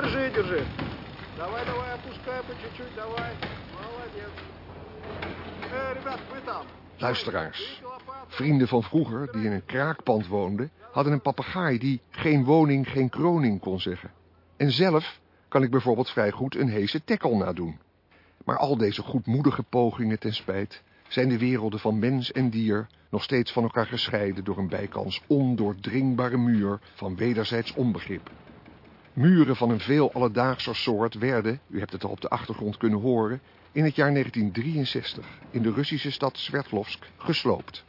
Держи, держи. Давай, давай, опускай по чуть-чуть, давай. Молодец. Э, ребят, вы там. Luisteraars, vrienden van vroeger die in een kraakpand woonden... hadden een papegaai die geen woning, geen kroning kon zeggen. En zelf kan ik bijvoorbeeld vrij goed een heese tekkel nadoen. Maar al deze goedmoedige pogingen ten spijt... zijn de werelden van mens en dier nog steeds van elkaar gescheiden... door een bijkans ondoordringbare muur van wederzijds onbegrip. Muren van een veel alledaagser soort werden, u hebt het al op de achtergrond kunnen horen... in het jaar 1963 in de Russische stad Sverdlovsk gesloopt.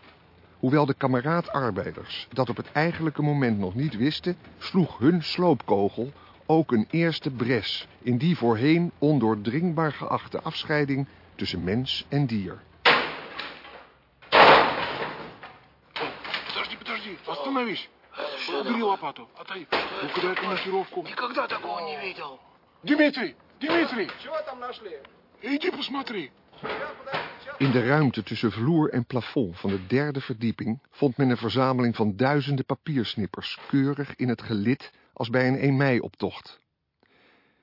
Hoewel de kameraadarbeiders dat op het eigenlijke moment nog niet wisten... sloeg hun sloopkogel ook een eerste bres in die voorheen ondoordringbaar geachte afscheiding tussen mens en dier. Подожди, подожди, остановись. Убери лопату. Отдай. Ну-ка дай-ка монтировку. Никогда такого не видел. Дмитрий, Дмитрий, Чего там нашли? иди посмотри. Сейчас, подожди, сейчас. In de ruimte tussen vloer en plafond van de derde verdieping vond men een verzameling van duizenden papiersnippers, keurig in het gelid als bij een 1 mei-optocht.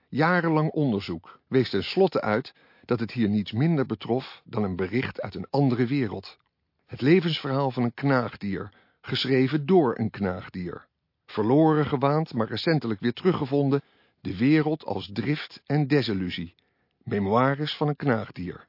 Jarenlang onderzoek wees ten slotte uit dat het hier niets minder betrof dan een bericht uit een andere wereld. Het levensverhaal van een knaagdier, geschreven door een knaagdier. Verloren gewaand, maar recentelijk weer teruggevonden, de wereld als drift en desillusie. Memoires van een knaagdier.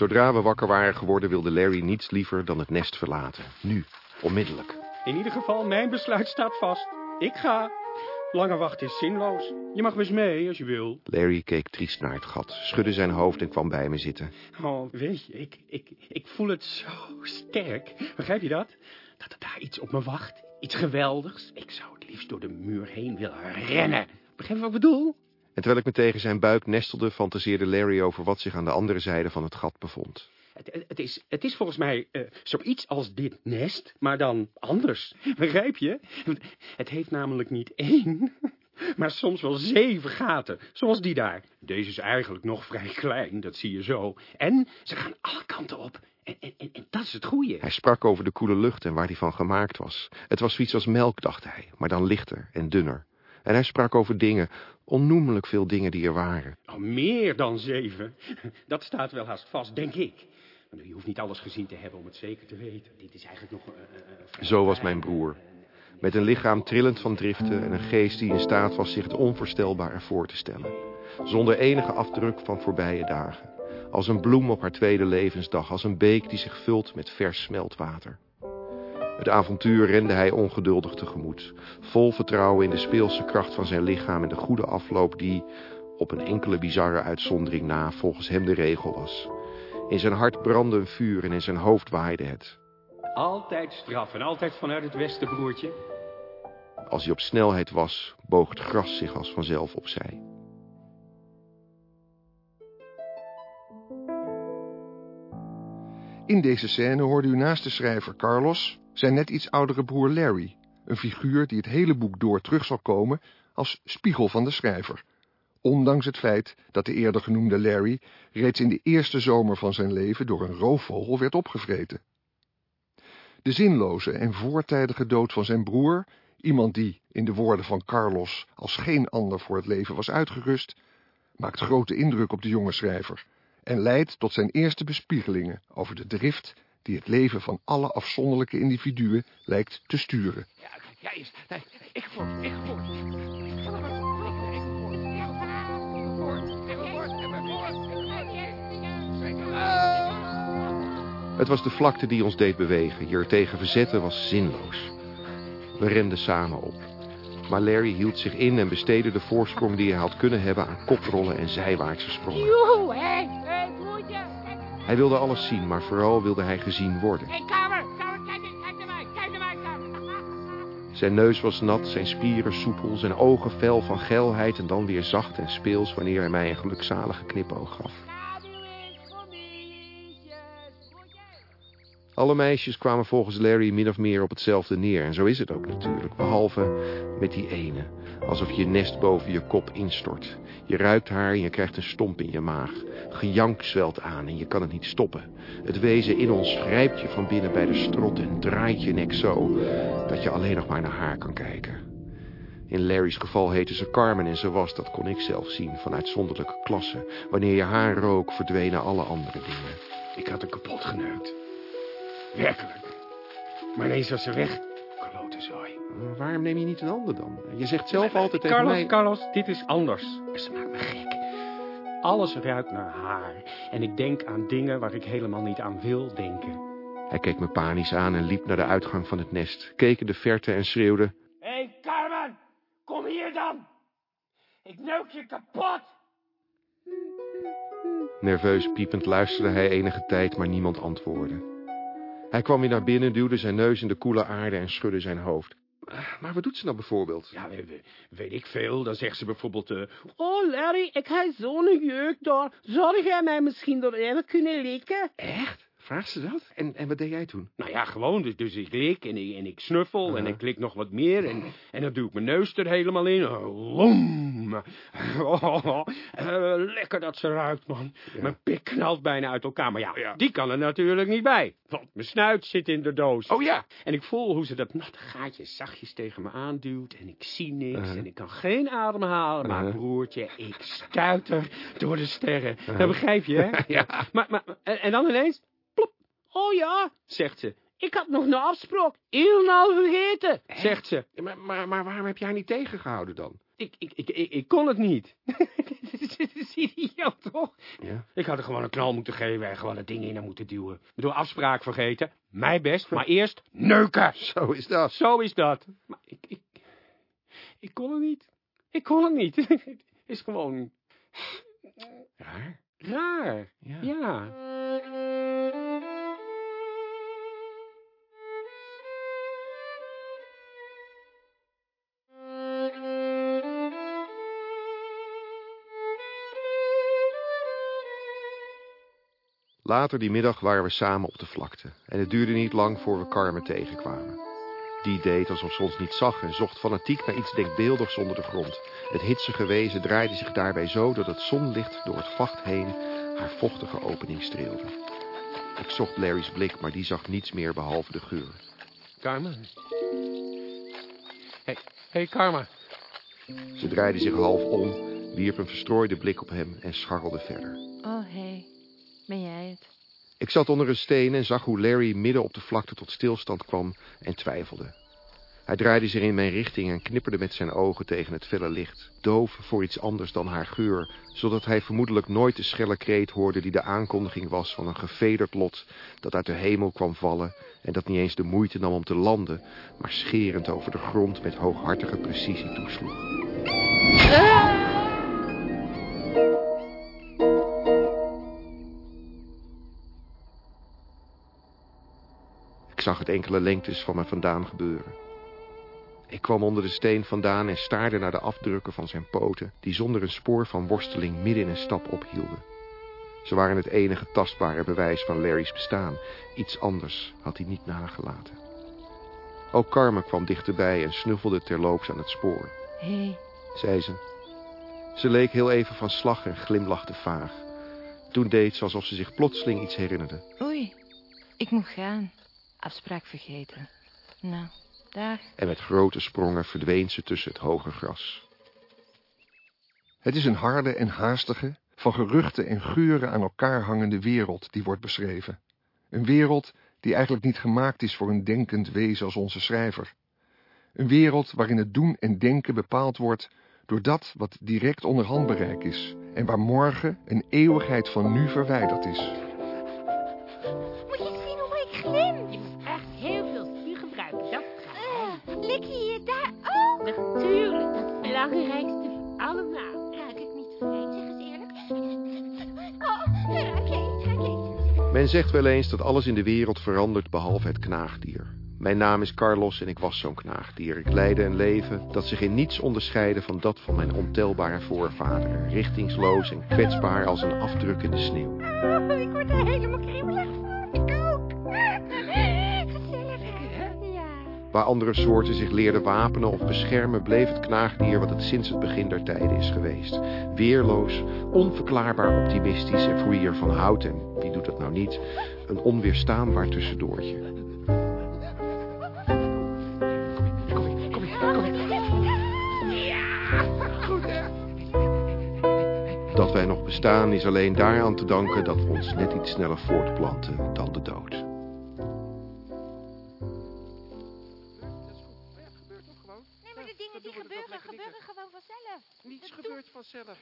Zodra we wakker waren geworden wilde Larry niets liever dan het nest verlaten. Nu, onmiddellijk. In ieder geval, mijn besluit staat vast. Ik ga. Langer wachten is zinloos. Je mag eens mee als je wil. Larry keek triest naar het gat, schudde zijn hoofd en kwam bij me zitten. Oh, weet je, ik, ik, ik voel het zo sterk. Begrijp je dat? Dat er daar iets op me wacht. Iets geweldigs. Ik zou het liefst door de muur heen willen rennen. Begrijp je wat ik bedoel? En terwijl ik me tegen zijn buik nestelde, fantaseerde Larry over wat zich aan de andere zijde van het gat bevond. Het, is, het is volgens mij eh, zoiets als dit nest, maar dan anders. Begrijp je? Het heeft namelijk niet één, maar soms wel zeven gaten, zoals die daar. Deze is eigenlijk nog vrij klein, dat zie je zo. En ze gaan alle kanten op. En, en, en, en dat is het goeie. Hij sprak over de koele lucht en waar die van gemaakt was. Het was zoiets als melk, dacht hij, maar dan lichter en dunner. En hij sprak over dingen, onnoemelijk veel dingen die er waren. Oh, meer dan zeven. Dat staat wel haast vast, denk ik. Maar Je hoeft niet alles gezien te hebben om het zeker te weten. Dit is eigenlijk nog... eh, Zo was mijn broer. Met een lichaam trillend van driften en een geest die in staat was zich het onvoorstelbare voor te stellen. Zonder enige afdruk van voorbije dagen. Als een bloem op haar tweede levensdag, als een beek die zich vult met vers smeltwater. Het avontuur rende hij ongeduldig tegemoet, vol vertrouwen in de speelse kracht van zijn lichaam en de goede afloop die, op een enkele bizarre uitzondering na, volgens hem de regel was. In zijn hart brandde een vuur en in zijn hoofd waaide het. Altijd straf en altijd vanuit het westen, broertje. Als hij op snelheid was, boog het gras zich als vanzelf opzij. In deze scène hoorde u naast de schrijver Carlos zijn net iets oudere broer Larry, een figuur die het hele boek door terug zal komen als spiegel van de schrijver. Ondanks het feit dat de eerder genoemde Larry reeds in de eerste zomer van zijn leven door een roofvogel werd opgevreten. De zinloze en voortijdige dood van zijn broer, iemand die, in de woorden van Carlos, als geen ander voor het leven was uitgerust, maakt grote indruk op de jonge schrijver en leidt tot zijn eerste bespiegelingen over de drift die het leven van alle afzonderlijke individuen lijkt te sturen. Ja, ja, is, nee, ik voor, ik Het was de vlakte die ons deed bewegen. Hier tegen verzetten was zinloos. We renden samen op. Maar Larry hield zich in en besteedde de voorsprong die hij had kunnen hebben aan koprollen en zijwaartse sprongen. Hé, hé, broertje. Hij wilde alles zien, maar vooral wilde hij gezien worden. Hé, kamer, kamer, kijk, eens, kijk naar mij, kijk naar mij, kamer. Zijn neus was nat, zijn spieren soepel, zijn ogen fel van geilheid en dan weer zacht en speels wanneer hij mij een gelukzalige knipoog gaf. Alle meisjes kwamen volgens Larry min of meer op hetzelfde neer. En zo is het ook natuurlijk. Behalve met die ene. Alsof je nest boven je kop instort. Je ruikt haar en je krijgt een stomp in je maag. Gejank zwelt aan en je kan het niet stoppen. Het wezen in ons grijpt je van binnen bij de strot en draait je nek zo... dat je alleen nog maar naar haar kan kijken. In Larry's geval heette ze Carmen en ze was, dat kon ik zelf zien, van uitzonderlijke klasse. Wanneer je haar rook, verdwenen alle andere dingen. Ik had haar kapot geneukt. Werkelijk. Maar ineens was ze weg. Klote zooi. Maar waarom neem je niet een ander dan? Je zegt zelf Maar- altijd tegen Carlos, mij... Carlos, dit is anders. Ze maakt me gek. Alles ruikt naar haar. En ik denk aan dingen waar ik helemaal niet aan wil denken. Hij keek me panisch aan en liep naar de uitgang van het nest. Keek in de verte en schreeuwde... Hé, hey, Carmen! Kom hier dan! Ik neuk je kapot! Nerveus piepend luisterde hij enige tijd, maar niemand antwoordde. Hij kwam weer naar binnen, duwde zijn neus in de koele aarde en schudde zijn hoofd. "Ah, Maar wat doet ze nou bijvoorbeeld? Ja, we- we- weet ik veel. Dan zegt ze bijvoorbeeld... eh, Oh, Larry, ik heb zo'n jeuk daar. Zou jij mij misschien door even kunnen likken? Echt? Vraagt ze dat? En, en wat deed jij toen? nou ja, gewoon. Dus, dus ik lik en ik, en ik snuffel en ik klik nog wat meer. En, en dan doe ik mijn neus er helemaal in. Oh, Lom. Oh, eh, lekker dat ze ruikt, man. Mijn pik knalt bijna uit elkaar. Maar ja, die kan er natuurlijk niet bij. Want mijn snuit zit in de doos. Oh ja! En ik voel hoe ze dat natte gaatje zachtjes tegen me aanduwt. En ik zie niks. En ik kan geen adem halen. Maar Uh-huh. broertje, ik stuiter door de sterren. Dat begrijp je, hè? Ja. Maar, maar, en, en dan ineens... Oh ja, zegt ze. Ik had nog een afspraak. Helemaal vergeten, zegt ze. Maar, maar, maar waarom heb haar niet tegengehouden dan? Ik, ik, ik, ik, ik kon het niet. Dit is idioot, toch? Ja. Ik had er gewoon een knal moeten geven en gewoon het ding in haar moeten duwen. Ik bedoel, afspraak vergeten. Mij best, maar eerst neuken. Zo is dat. Zo is dat. Maar ik, ik, ik kon het niet. Ik kon het niet. Het is gewoon Raar. raar. Ja. Ja. Later die middag waren we samen op de vlakte. En het duurde niet lang voor we Carmen tegenkwamen. Die deed alsof ze ons niet zag en zocht fanatiek naar iets denkbeeldigs onder de grond. Het hitsige wezen draaide zich daarbij zo dat het zonlicht door het vacht heen haar vochtige opening streelde. Ik zocht Larry's blik, maar die zag niets meer behalve de geur. Carmen. Hé, hey, Karma. Ze draaide zich half om, wierp een verstrooide blik op hem en scharrelde verder. Oh, hé. Hey. Ben jij het? Ik zat onder een steen en zag hoe Larry midden op de vlakte tot stilstand kwam en twijfelde. Hij draaide zich in mijn richting en knipperde met zijn ogen tegen het felle licht, doof voor iets anders dan haar geur, zodat hij vermoedelijk nooit de schelle kreet hoorde die de aankondiging was van een gevederd lot dat uit de hemel kwam vallen en dat niet eens de moeite nam om te landen, maar scherend over de grond met hooghartige precisie toesloeg. Zag het enkele lengtes van me vandaan gebeuren. Ik kwam onder de steen vandaan en staarde naar de afdrukken van zijn poten... die zonder een spoor van worsteling midden in een stap ophielden. Ze waren het enige tastbare bewijs van Larry's bestaan. Iets anders had hij niet nagelaten. Ook Carmen kwam dichterbij en snuffelde terloops aan het spoor. Hé, hey, zei ze. Ze leek heel even van slag en glimlachte vaag. Toen deed ze alsof ze zich plotseling iets herinnerde. oei. Ik moet gaan. Afspraak vergeten. Nou, dag. En met grote sprongen verdween ze tussen het hoge gras. Het is een harde en haastige, van geruchten en geuren aan elkaar hangende wereld die wordt beschreven. Een wereld die eigenlijk niet gemaakt is voor een denkend wezen als onze schrijver. Een wereld waarin het doen en denken bepaald wordt door dat wat direct onder handbereik is en waar morgen een eeuwigheid van nu verwijderd is. Men zegt wel eens dat alles in de wereld verandert behalve het knaagdier. Mijn naam is Carlos en ik was zo'n knaagdier. Ik leidde een leven dat zich in niets onderscheidde van dat van mijn ontelbare voorvaderen. Richtingsloos en kwetsbaar als een afdruk in de sneeuw. Oh, ik word er helemaal kriebelig van. Ik ook. Waar andere soorten zich leerden wapenen of beschermen, bleef het knaagdier wat het sinds het begin der tijden is geweest. Weerloos, onverklaarbaar optimistisch en voor wie ervan houdt, en nou niet, een onweerstaanbaar tussendoortje. Dat wij nog bestaan is alleen daaraan te danken dat we ons net iets sneller voortplanten dan de dood. Nee, maar de dingen die gebeuren, gebeuren gewoon vanzelf. Niets gebeurt vanzelf.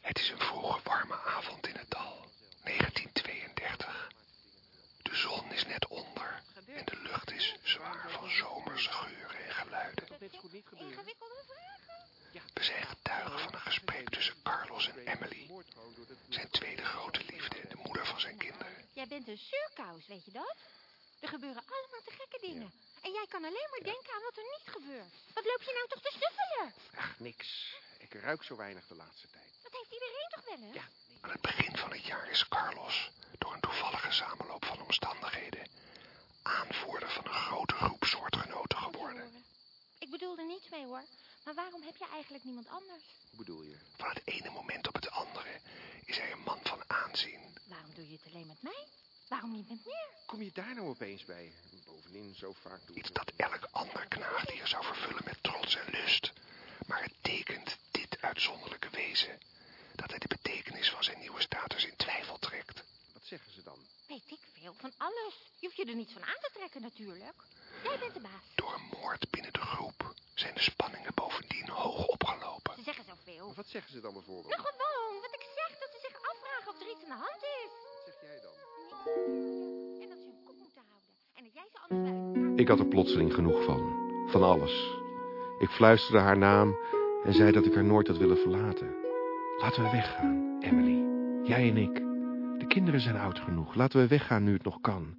Het is een vroege warme avond in het dal. 1932. De zon is net onder en de lucht is zwaar van zomerse geuren en geluiden. Ingewikkelde vragen. We zijn getuigen van een gesprek tussen Carlos en Emily. Zijn tweede grote liefde en de moeder van zijn kinderen. Jij bent een surkous, weet je dat? Er gebeuren allemaal te gekke dingen. En jij kan alleen maar denken aan wat er niet gebeurt. Wat loop je nou toch te snuffelen? Ach, niks. Ik ruik zo weinig de laatste tijd. Dat heeft iedereen toch wel eens? Ja. Aan het begin van het jaar is Carlos, door een toevallige samenloop van omstandigheden, aanvoerder van een grote groep soortgenoten geworden. Ik bedoel er niets mee hoor. Maar waarom heb je eigenlijk niemand anders? Hoe bedoel je? Van het ene moment op het andere is hij een man van aanzien. Waarom doe je het alleen met mij? Waarom niet met meer? Kom je daar nou opeens bij? Bovendien, zo vaak doe Iets dat elk ander knaagdier zou vervullen met trots en lust. Maar het tekent dit uitzonderlijke wezen dat hij de betekenis van zijn nieuwe status in twijfel trekt. Wat zeggen ze dan? Weet ik veel van alles. Je hoeft je er niets van aan te trekken natuurlijk. Jij bent de baas. Door een moord binnen de groep zijn de spanningen bovendien hoog opgelopen. Ze zeggen zoveel. Maar wat zeggen ze dan bijvoorbeeld? Nou gewoon, wat ik zeg, dat ze zich afvragen of er iets aan de hand is. Wat zeg jij dan? En dat ze hun kop moeten houden. En dat jij ze anders wel elkaar... Ik had er plotseling genoeg van. Van alles. Ik fluisterde haar naam en zei dat ik haar nooit had willen verlaten. Laten we weggaan, Emily. Jij en ik. De kinderen zijn oud genoeg. Laten we weggaan nu het nog kan.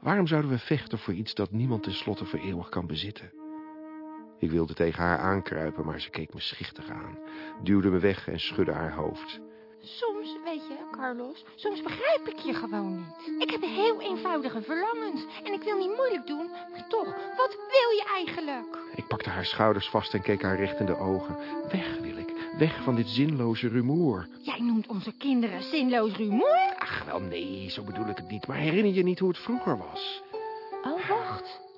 Waarom zouden we vechten voor iets dat niemand tenslotte voor eeuwig kan bezitten? Ik wilde tegen haar aankruipen, maar ze keek me schichtig aan, duwde me weg en schudde haar hoofd. Soms, weet je, Carlos, soms begrijp ik je gewoon niet. Ik heb heel eenvoudige verlangens. En ik wil niet moeilijk doen, maar toch, wat wil je eigenlijk? Ik pakte haar schouders vast en keek haar recht in de ogen. Weg wil ik, weg van dit zinloze rumoer. Jij noemt onze kinderen zinloos rumoer? Ach, wel nee, zo bedoel ik het niet. Maar herinner je niet hoe het vroeger was? Oh, wacht.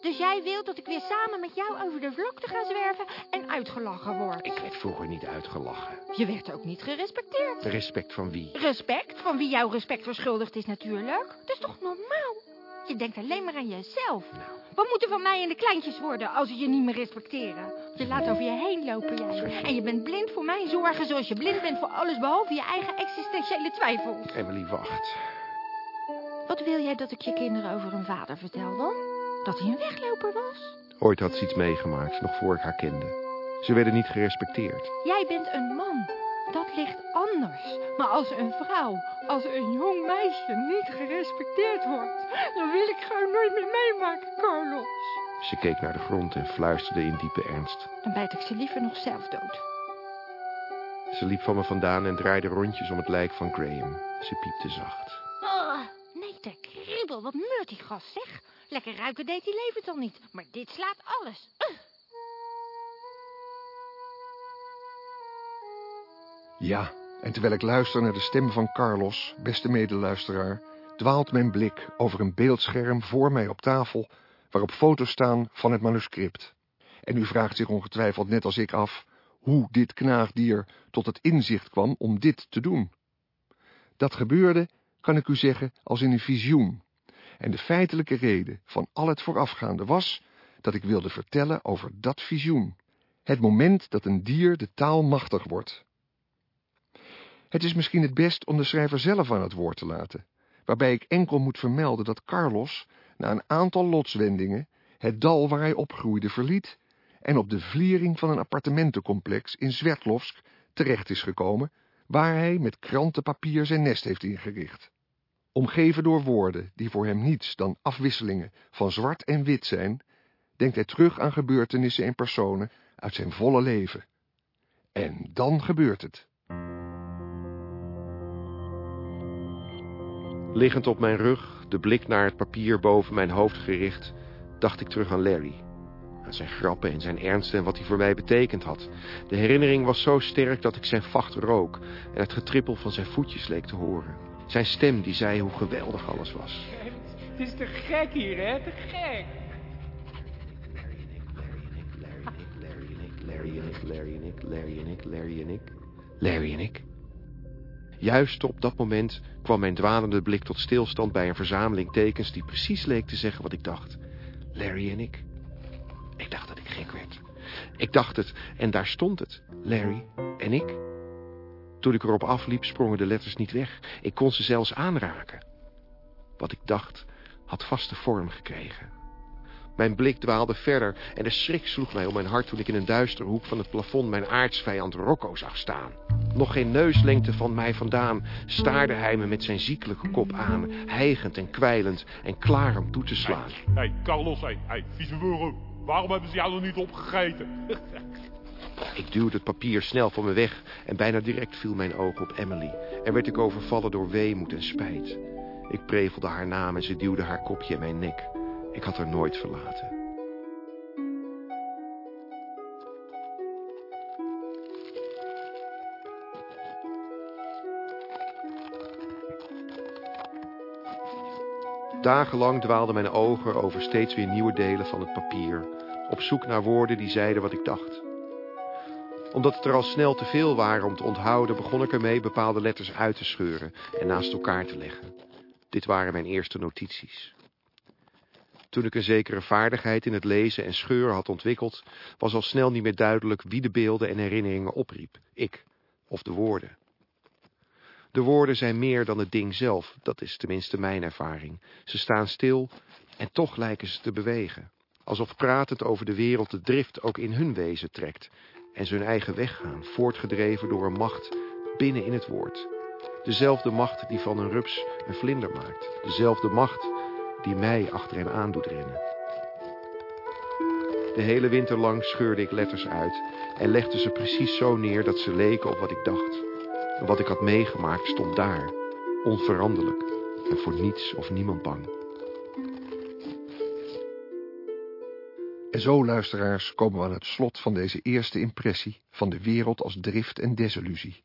Dus jij wilt dat ik weer samen met jou over de vlakte ga zwerven en uitgelachen word? Ik werd vroeger niet uitgelachen. Je werd ook niet gerespecteerd. Respect van wie? Respect? Van wie jou respect verschuldigd is natuurlijk. Dat is toch normaal? Je denkt alleen maar aan jezelf. Wat moet er van mij en de kleintjes worden als ze je niet meer respecteren? Je laat over je heen lopen, jij. En je bent blind voor mijn zorgen zoals je blind bent voor alles behalve je eigen existentiële twijfels. Emily, wacht. Wat wil jij dat ik je kinderen over hun vader vertel dan? Dat hij een wegloper was? Ooit had ze iets meegemaakt, nog voor ik haar kende. Ze werden niet gerespecteerd. Jij bent een man. Dat ligt anders. Maar als een vrouw, als een jong meisje niet gerespecteerd wordt, dan wil ik gewoon nooit meer meemaken, Carlos. Ze keek naar de grond en fluisterde in diepe ernst. Dan bijt ik ze liever nog zelf dood. Ze liep van me vandaan en draaide rondjes om het lijk van Graham. Ze piepte zacht. Oh, nee, de kriebel. Wat meurt die gast, zeg. Lekker ruiken deed hij levend al niet. Maar dit slaat alles. Ja, en terwijl ik luister naar de stem van Carlos, beste medeluisteraar, dwaalt mijn blik over een beeldscherm voor mij op tafel, waarop foto's staan van het manuscript. En u vraagt zich ongetwijfeld net als ik af, hoe dit knaagdier tot het inzicht kwam om dit te doen. Dat gebeurde, kan ik u zeggen, als in een visioen. En de feitelijke reden van al het voorafgaande was, dat ik wilde vertellen over dat visioen. Het moment dat een dier de taal machtig wordt. Het is misschien het best om de schrijver zelf aan het woord te laten, waarbij ik enkel moet vermelden dat Carlos, na een aantal lotswendingen, het dal waar hij opgroeide verliet en op de vliering van een appartementencomplex in Sverdlovsk terecht is gekomen, waar hij met krantenpapier zijn nest heeft ingericht. Omgeven door woorden die voor hem niets dan afwisselingen van zwart en wit zijn, denkt hij terug aan gebeurtenissen en personen uit zijn volle leven. En dan gebeurt het. Liggend op mijn rug, de blik naar het papier boven mijn hoofd gericht, dacht ik terug aan Larry. Aan zijn grappen en zijn ernst en wat hij voor mij betekend had. De herinnering was zo sterk dat ik zijn vacht rook en het getrippel van zijn voetjes leek te horen. Zijn stem die zei hoe geweldig alles was. Het is te gek hier, hè? Te gek. Larry en ik, Larry en ik, Larry en ik, Larry en ik, Larry en ik. Juist op dat moment kwam mijn dwalende blik tot stilstand bij een verzameling tekens die precies leek te zeggen wat ik dacht. Larry en ik. Ik dacht dat ik gek werd. Ik dacht het en daar stond het. Larry en ik. Toen ik erop afliep sprongen de letters niet weg. Ik kon ze zelfs aanraken. Wat ik dacht had vaste vorm gekregen. Mijn blik dwaalde verder en de schrik sloeg mij om mijn hart toen ik in een duistere hoek van het plafond mijn aardsvijand Rocco zag staan. Nog geen neuslengte van mij vandaan staarde hij me met zijn ziekelijke kop aan, hijgend en kwijlend en klaar om toe te slaan. Hé, hey, Carlos, hé, hey, hey, vieze. Waarom hebben ze jou nog niet opgegeten? Ik duwde het papier snel van me weg en bijna direct viel mijn oog op Emily en werd ik overvallen door weemoed en spijt. Ik prevelde haar naam en ze duwde haar kopje in mijn nek. Ik had haar nooit verlaten. Dagenlang dwaalden mijn ogen over steeds weer nieuwe delen van het papier, op zoek naar woorden die zeiden wat ik dacht. Omdat het er al snel te veel waren om te onthouden, begon ik ermee bepaalde letters uit te scheuren en naast elkaar te leggen. Dit waren mijn eerste notities. Toen ik een zekere vaardigheid in het lezen en scheuren had ontwikkeld, was al snel niet meer duidelijk wie de beelden en herinneringen opriep, ik of de woorden. De woorden zijn meer dan het ding zelf, dat is tenminste mijn ervaring. Ze staan stil en toch lijken ze te bewegen, alsof pratend over de wereld de drift ook in hun wezen trekt en hun eigen weg gaan, voortgedreven door een macht binnen in het woord. Dezelfde macht die van een rups een vlinder maakt, dezelfde macht die mij achter hem aan doet rennen. De hele winter lang scheurde ik letters uit en legde ze precies zo neer dat ze leken op wat ik dacht. En wat ik had meegemaakt stond daar, onveranderlijk en voor niets of niemand bang. En zo, luisteraars, komen we aan het slot van deze eerste impressie van de wereld als drift en desillusie.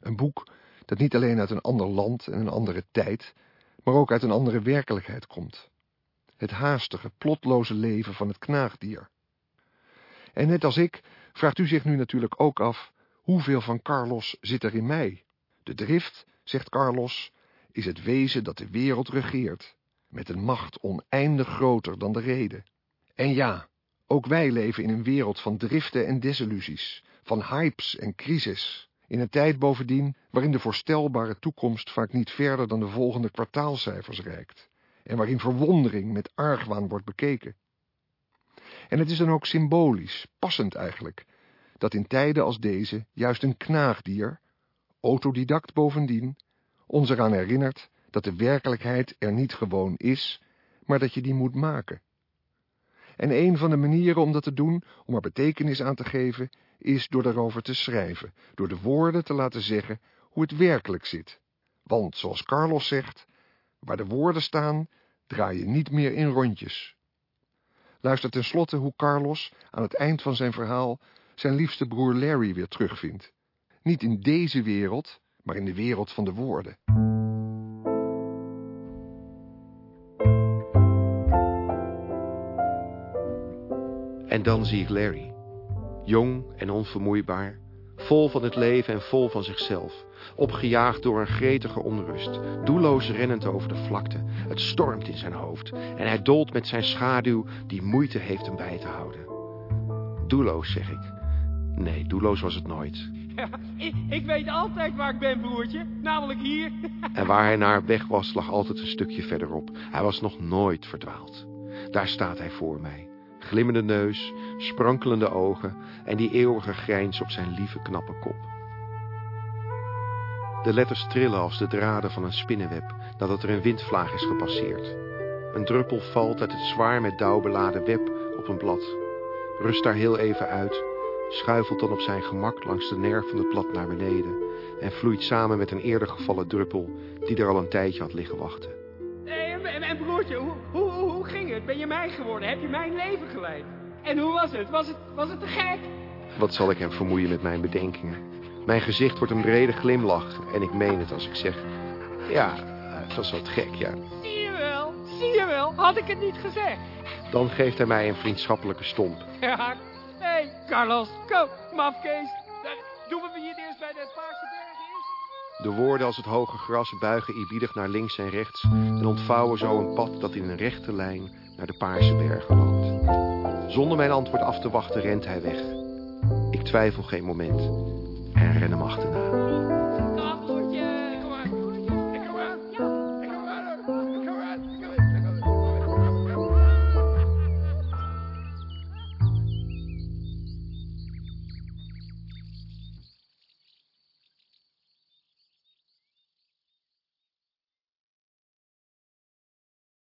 Een boek dat niet alleen uit een ander land en een andere tijd, maar ook uit een andere werkelijkheid komt. Het haastige, plotloze leven van het knaagdier. En net als ik vraagt u zich nu natuurlijk ook af, hoeveel van Carlos zit er in mij? De drift, zegt Carlos, is het wezen dat de wereld regeert, met een macht oneindig groter dan de reden. En ja, ook wij leven in een wereld van driften en desillusies, van hypes en crisis, in een tijd bovendien waarin de voorstelbare toekomst vaak niet verder dan de volgende kwartaalcijfers reikt, en waarin verwondering met argwaan wordt bekeken. En het is dan ook symbolisch, passend eigenlijk, dat in tijden als deze juist een knaagdier, autodidact bovendien, ons eraan herinnert dat de werkelijkheid er niet gewoon is, maar dat je die moet maken. En een van de manieren om dat te doen, om er betekenis aan te geven, is door daarover te schrijven, door de woorden te laten zeggen hoe het werkelijk zit. Want, zoals Carlos zegt, waar de woorden staan, draai je niet meer in rondjes. Luister tenslotte hoe Carlos aan het eind van zijn verhaal zijn liefste broer Larry weer terugvindt. Niet in deze wereld, maar in de wereld van de woorden. En dan zie ik Larry. Jong en onvermoeibaar, vol van het leven en vol van zichzelf. Opgejaagd door een gretige onrust, doelloos rennend over de vlakte. Het stormt in zijn hoofd en hij dolt met zijn schaduw die moeite heeft hem bij te houden. Doelloos, zeg ik. Nee, doelloos was het nooit. Ja, ik, ik weet altijd waar ik ben, broertje. Namelijk hier. En waar hij naar weg was, lag altijd een stukje verderop. Hij was nog nooit verdwaald. Daar staat hij voor mij. Glimmende neus, sprankelende ogen en die eeuwige grijns op zijn lieve knappe kop. De letters trillen als de draden van een spinnenweb nadat er een windvlaag is gepasseerd. Een druppel valt uit het zwaar met dauw beladen web op een blad. Rust daar heel even uit, schuifelt dan op zijn gemak langs de nerf van het blad naar beneden en vloeit samen met een eerder gevallen druppel die er al een tijdje had liggen wachten. En, broertje, hoe, hoe, hoe, ging het? Ben je mij geworden? Heb je mijn leven geleid? En hoe was het? Was het, was het te gek? Wat zal ik hem vermoeien met mijn bedenkingen? Mijn gezicht wordt een brede glimlach en ik meen het als ik zeg... Ja, het was wat gek, ja. Zie je wel, zie je wel. Had ik het niet gezegd. Dan geeft hij mij een vriendschappelijke stomp. Ja. Hé, hey, Carlos, kom, mafkees. Dan doen we het eerst bij de Paarse Bergen is? De woorden als het hoge gras buigen eerbiedig naar links en rechts... en ontvouwen zo een pad dat in een rechte lijn naar de Paarse Bergen loopt. Zonder mijn antwoord af te wachten rent hij weg. Ik twijfel geen moment en ren hem achterna.